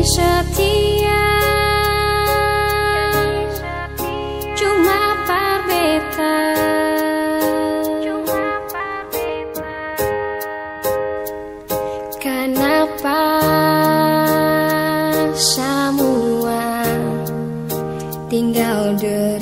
setia. Cuma par beta. Kenapa semua tinggal dari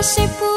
kasih pun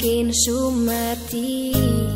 mungkin sumati mati